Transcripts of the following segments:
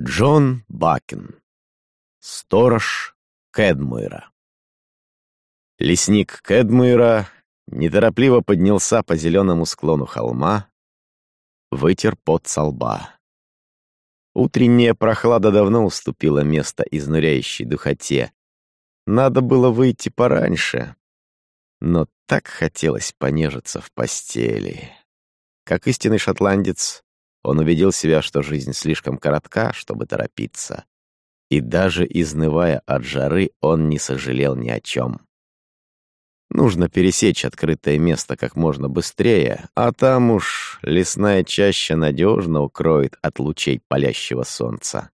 Джон Бакен. Сторож Кэдмуэра. Лесник Кэдмуэра неторопливо поднялся по зеленому склону холма, вытер пот со лба. Утренняя прохлада давно уступила место изнуряющей духоте. Надо было выйти пораньше, но так хотелось понежиться в постели. Как истинный шотландец, он убедил себя, что жизнь слишком коротка, чтобы торопиться. И даже изнывая от жары, он не сожалел ни о чем. Нужно пересечь открытое место как можно быстрее, а там уж лесная чаща надежно укроет от лучей палящего солнца.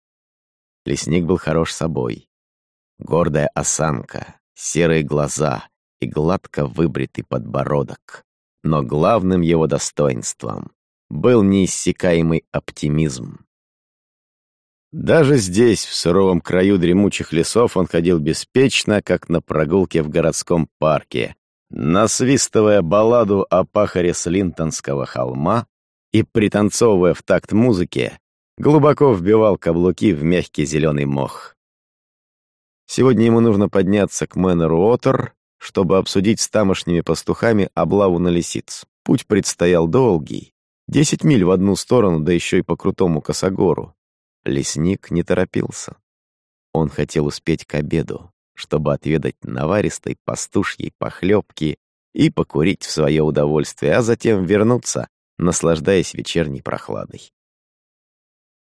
Лесник был хорош собой. Гордая осанка, серые глаза и гладко выбритый подбородок. Но главным его достоинством был неиссякаемый оптимизм. Даже здесь, в суровом краю дремучих лесов, он ходил беспечно, как на прогулке в городском парке, насвистывая балладу о пахаре с Линтонского холма и, пританцовывая в такт музыки, глубоко вбивал каблуки в мягкий зеленый мох. Сегодня ему нужно подняться к Мэннеру Отер, чтобы обсудить с тамошними пастухами облаву на лисиц. Путь предстоял долгий, Десять миль в одну сторону, да еще и по крутому косогору. Лесник не торопился. Он хотел успеть к обеду, чтобы отведать наваристой пастушьей похлебки и покурить в свое удовольствие, а затем вернуться, наслаждаясь вечерней прохладой.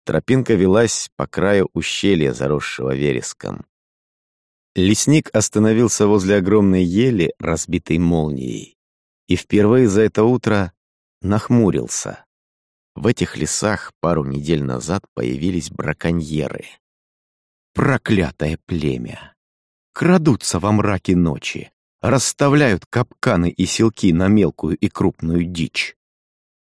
Тропинка велась по краю ущелья, заросшего вереском. Лесник остановился возле огромной ели, разбитой молнией, и впервые за это утро нахмурился. В этих лесах пару недель назад появились браконьеры. Проклятое племя! Крадутся во мраке ночи, расставляют капканы и селки на мелкую и крупную дичь.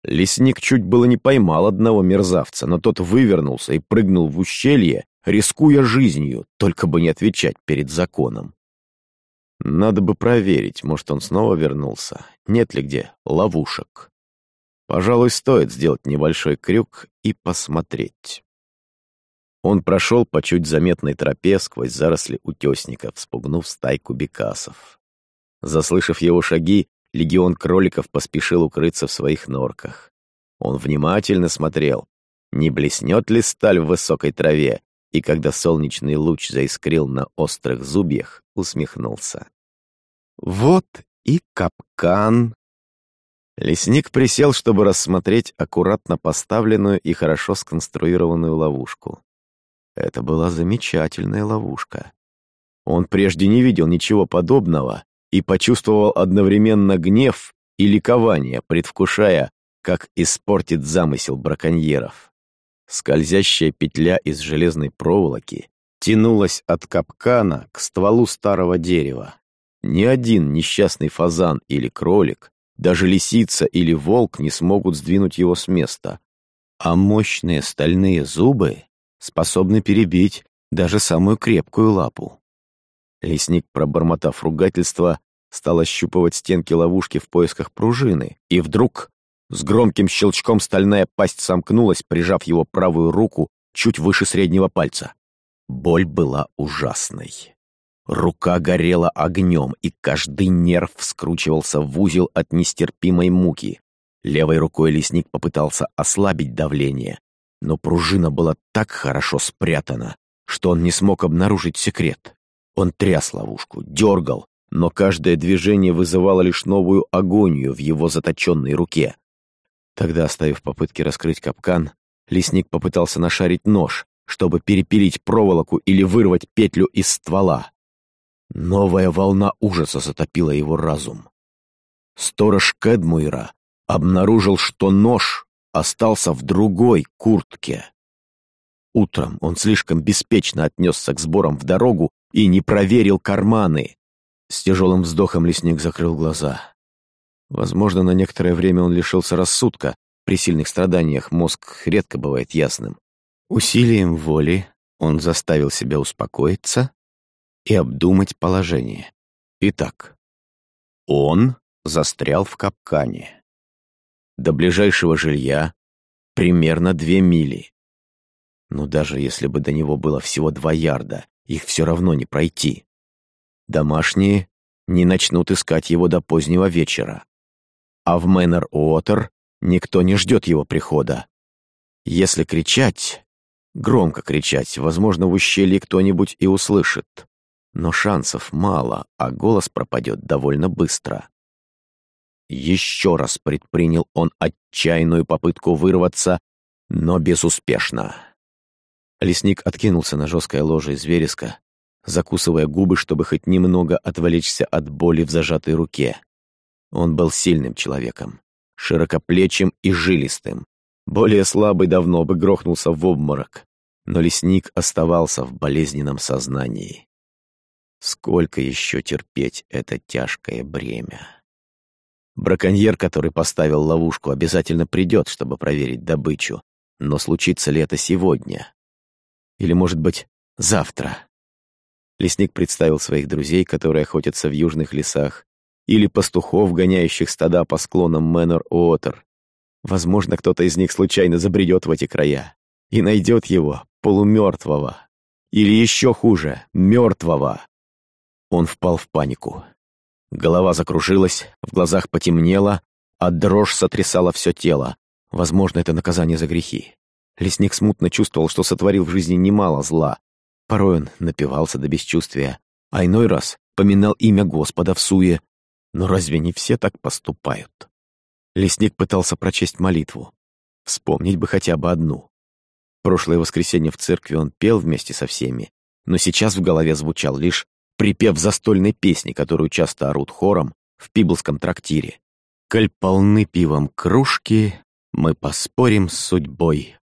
Лесник чуть было не поймал одного мерзавца, но тот вывернулся и прыгнул в ущелье, рискуя жизнью, только бы не отвечать перед законом. Надо бы проверить, может, он снова вернулся, нет ли где ловушек. Пожалуй, стоит сделать небольшой крюк и посмотреть. Он прошел по чуть заметной тропе сквозь заросли утесника, вспугнув стайку бекасов. Заслышав его шаги, легион кроликов поспешил укрыться в своих норках. Он внимательно смотрел, не блеснет ли сталь в высокой траве, и когда солнечный луч заискрил на острых зубьях, усмехнулся. «Вот и капкан Лесник присел, чтобы рассмотреть аккуратно поставленную и хорошо сконструированную ловушку. Это была замечательная ловушка. Он прежде не видел ничего подобного и почувствовал одновременно гнев и ликование, предвкушая, как испортит замысел браконьеров. Скользящая петля из железной проволоки тянулась от капкана к стволу старого дерева. Ни один несчастный фазан или кролик даже лисица или волк не смогут сдвинуть его с места. А мощные стальные зубы способны перебить даже самую крепкую лапу. Лесник, пробормотав ругательство, стал ощупывать стенки ловушки в поисках пружины, и вдруг с громким щелчком стальная пасть сомкнулась, прижав его правую руку чуть выше среднего пальца. Боль была ужасной. Рука горела огнем, и каждый нерв скручивался в узел от нестерпимой муки. Левой рукой лесник попытался ослабить давление, но пружина была так хорошо спрятана, что он не смог обнаружить секрет. Он тряс ловушку, дергал, но каждое движение вызывало лишь новую агонию в его заточенной руке. Тогда, оставив попытки раскрыть капкан, лесник попытался нашарить нож, чтобы перепилить проволоку или вырвать петлю из ствола. Новая волна ужаса затопила его разум. Сторож Кэдмуира обнаружил, что нож остался в другой куртке. Утром он слишком беспечно отнесся к сборам в дорогу и не проверил карманы. С тяжелым вздохом лесник закрыл глаза. Возможно, на некоторое время он лишился рассудка. При сильных страданиях мозг редко бывает ясным. Усилием воли он заставил себя успокоиться и обдумать положение. Итак, он застрял в капкане. До ближайшего жилья примерно две мили. Но даже если бы до него было всего два ярда, их все равно не пройти. Домашние не начнут искать его до позднего вечера. А в Мэннер Уотер никто не ждет его прихода. Если кричать, громко кричать, возможно, в ущелье кто-нибудь и услышит. Но шансов мало, а голос пропадет довольно быстро. Еще раз предпринял он отчаянную попытку вырваться, но безуспешно. Лесник откинулся на жесткое ложе из вереска, закусывая губы, чтобы хоть немного отвлечься от боли в зажатой руке. Он был сильным человеком, широкоплечим и жилистым. Более слабый давно бы грохнулся в обморок, но лесник оставался в болезненном сознании. Сколько еще терпеть это тяжкое бремя? Браконьер, который поставил ловушку, обязательно придет, чтобы проверить добычу. Но случится ли это сегодня? Или, может быть, завтра? Лесник представил своих друзей, которые охотятся в южных лесах, или пастухов, гоняющих стада по склонам Мэнор-Уотер. Возможно, кто-то из них случайно забредет в эти края и найдет его, полумертвого. Или еще хуже, мертвого. Он впал в панику. Голова закружилась, в глазах потемнело, а дрожь сотрясала все тело. Возможно, это наказание за грехи. Лесник смутно чувствовал, что сотворил в жизни немало зла. Порой он напивался до бесчувствия, а иной раз поминал имя Господа в суе. Но разве не все так поступают? Лесник пытался прочесть молитву. Вспомнить бы хотя бы одну. Прошлое воскресенье в церкви он пел вместе со всеми, но сейчас в голове звучал лишь припев застольной песни, которую часто орут хором в пиблском трактире. «Коль полны пивом кружки, мы поспорим с судьбой.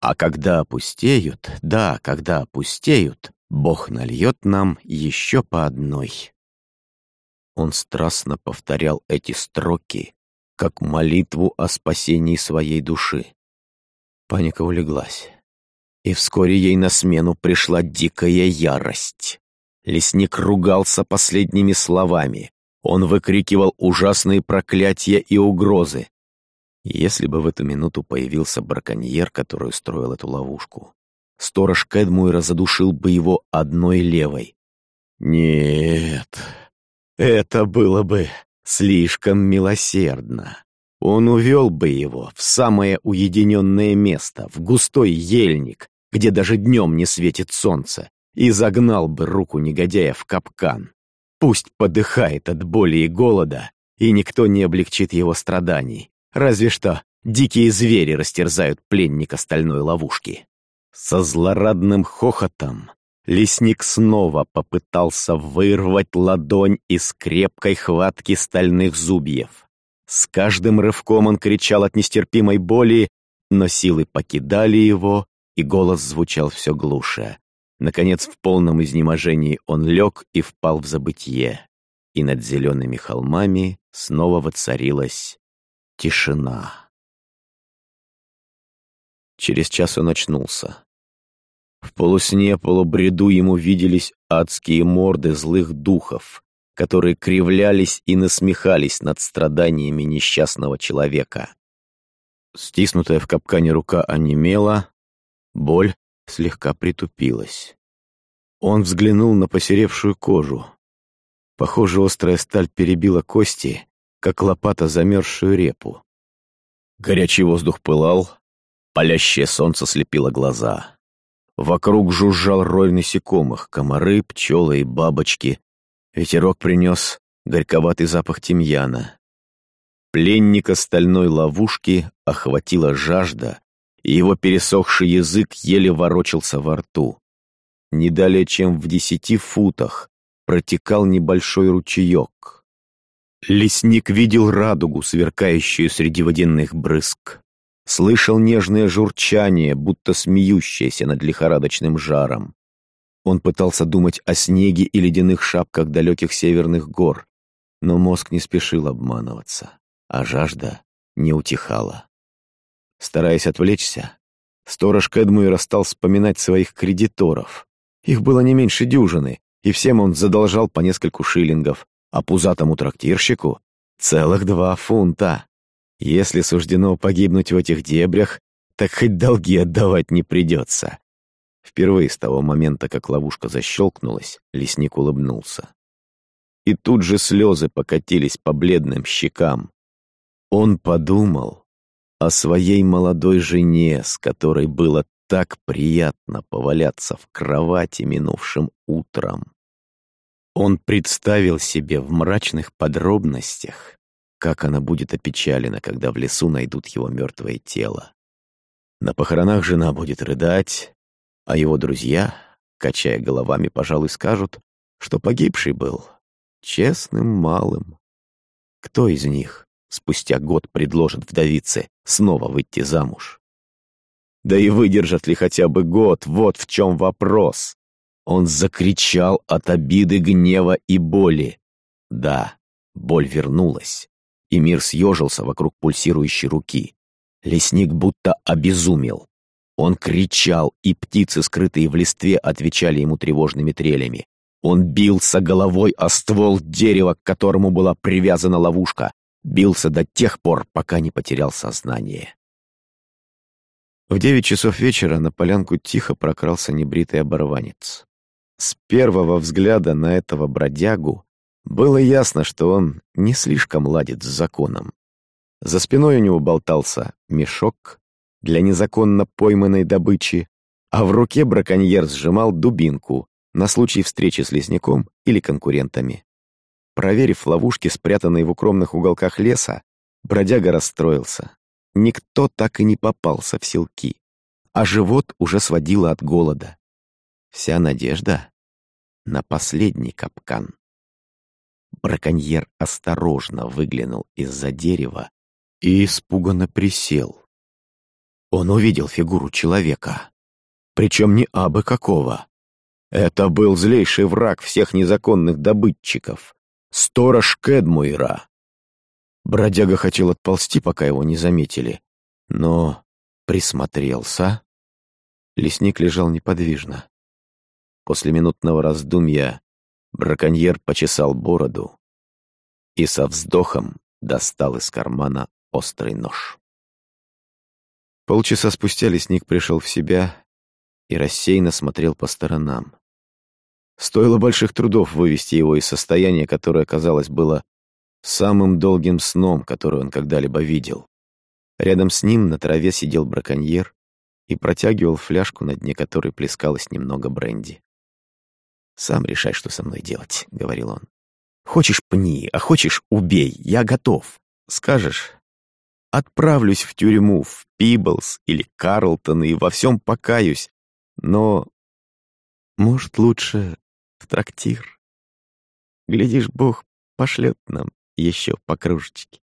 А когда опустеют, да, когда опустеют, Бог нальет нам еще по одной». Он страстно повторял эти строки, как молитву о спасении своей души. Паника улеглась, и вскоре ей на смену пришла дикая ярость. Лесник ругался последними словами. Он выкрикивал ужасные проклятия и угрозы. Если бы в эту минуту появился браконьер, который устроил эту ловушку, сторож Кэдмуэра задушил бы его одной левой. Нет, это было бы слишком милосердно. Он увел бы его в самое уединенное место, в густой ельник, где даже днем не светит солнце, и загнал бы руку негодяя в капкан. Пусть подыхает от боли и голода, и никто не облегчит его страданий. Разве что дикие звери растерзают пленника стальной ловушки. Со злорадным хохотом лесник снова попытался вырвать ладонь из крепкой хватки стальных зубьев. С каждым рывком он кричал от нестерпимой боли, но силы покидали его, и голос звучал все глуше. Наконец, в полном изнеможении он лег и впал в забытье, и над зелеными холмами снова воцарилась тишина. Через час он очнулся. В полусне, полубреду ему виделись адские морды злых духов, которые кривлялись и насмехались над страданиями несчастного человека. Стиснутая в капкане рука онемела, боль слегка притупилась. Он взглянул на посеревшую кожу. Похоже, острая сталь перебила кости, как лопата замерзшую репу. Горячий воздух пылал, палящее солнце слепило глаза. Вокруг жужжал рой насекомых, комары, пчелы и бабочки. Ветерок принес горьковатый запах тимьяна. Пленника стальной ловушки охватила жажда, и его пересохший язык еле ворочался во рту. Не далее, чем в десяти футах, протекал небольшой ручеек. Лесник видел радугу, сверкающую среди водяных брызг. Слышал нежное журчание, будто смеющееся над лихорадочным жаром. Он пытался думать о снеге и ледяных шапках далеких северных гор, но мозг не спешил обманываться, а жажда не утихала. Стараясь отвлечься, сторож Кэдмуэра стал вспоминать своих кредиторов. Их было не меньше дюжины, и всем он задолжал по нескольку шиллингов, а пузатому трактирщику — целых два фунта. Если суждено погибнуть в этих дебрях, так хоть долги отдавать не придется. Впервые с того момента, как ловушка защелкнулась, лесник улыбнулся. И тут же слезы покатились по бледным щекам. Он подумал о своей молодой жене, с которой было так приятно поваляться в кровати минувшим утром. Он представил себе в мрачных подробностях, как она будет опечалена, когда в лесу найдут его мертвое тело. На похоронах жена будет рыдать, а его друзья, качая головами, пожалуй, скажут, что погибший был честным малым. Кто из них спустя год предложит вдовице снова выйти замуж? Да и выдержат ли хотя бы год, вот в чем вопрос. Он закричал от обиды, гнева и боли. Да, боль вернулась, и мир съежился вокруг пульсирующей руки. Лесник будто обезумел. Он кричал, и птицы, скрытые в листве, отвечали ему тревожными трелями. Он бился головой о ствол дерева, к которому была привязана ловушка. Бился до тех пор, пока не потерял сознание. В девять часов вечера на полянку тихо прокрался небритый оборванец. С первого взгляда на этого бродягу было ясно, что он не слишком ладит с законом. За спиной у него болтался мешок для незаконно пойманной добычи, а в руке браконьер сжимал дубинку на случай встречи с лесником или конкурентами. Проверив ловушки, спрятанные в укромных уголках леса, бродяга расстроился. Никто так и не попался в селки, а живот уже сводило от голода. Вся надежда на последний капкан. Браконьер осторожно выглянул из-за дерева и испуганно присел. Он увидел фигуру человека, причем не абы какого. Это был злейший враг всех незаконных добытчиков, сторож Кэдмуира. Бродяга хотел отползти, пока его не заметили, но присмотрелся. Лесник лежал неподвижно. После минутного раздумья браконьер почесал бороду и со вздохом достал из кармана острый нож. Полчаса спустя лесник пришел в себя и рассеянно смотрел по сторонам. Стоило больших трудов вывести его из состояния, которое, казалось, было самым долгим сном, который он когда-либо видел. Рядом с ним на траве сидел браконьер и протягивал фляжку, на дне которой плескалось немного бренди. «Сам решай, что со мной делать», — говорил он. «Хочешь — пни, а хочешь — убей, я готов. Скажешь — отправлюсь в тюрьму, в Пиблс или Карлтон и во всем покаюсь, но, может, лучше в трактир. Глядишь, Бог пошлет нам еще по кружечке.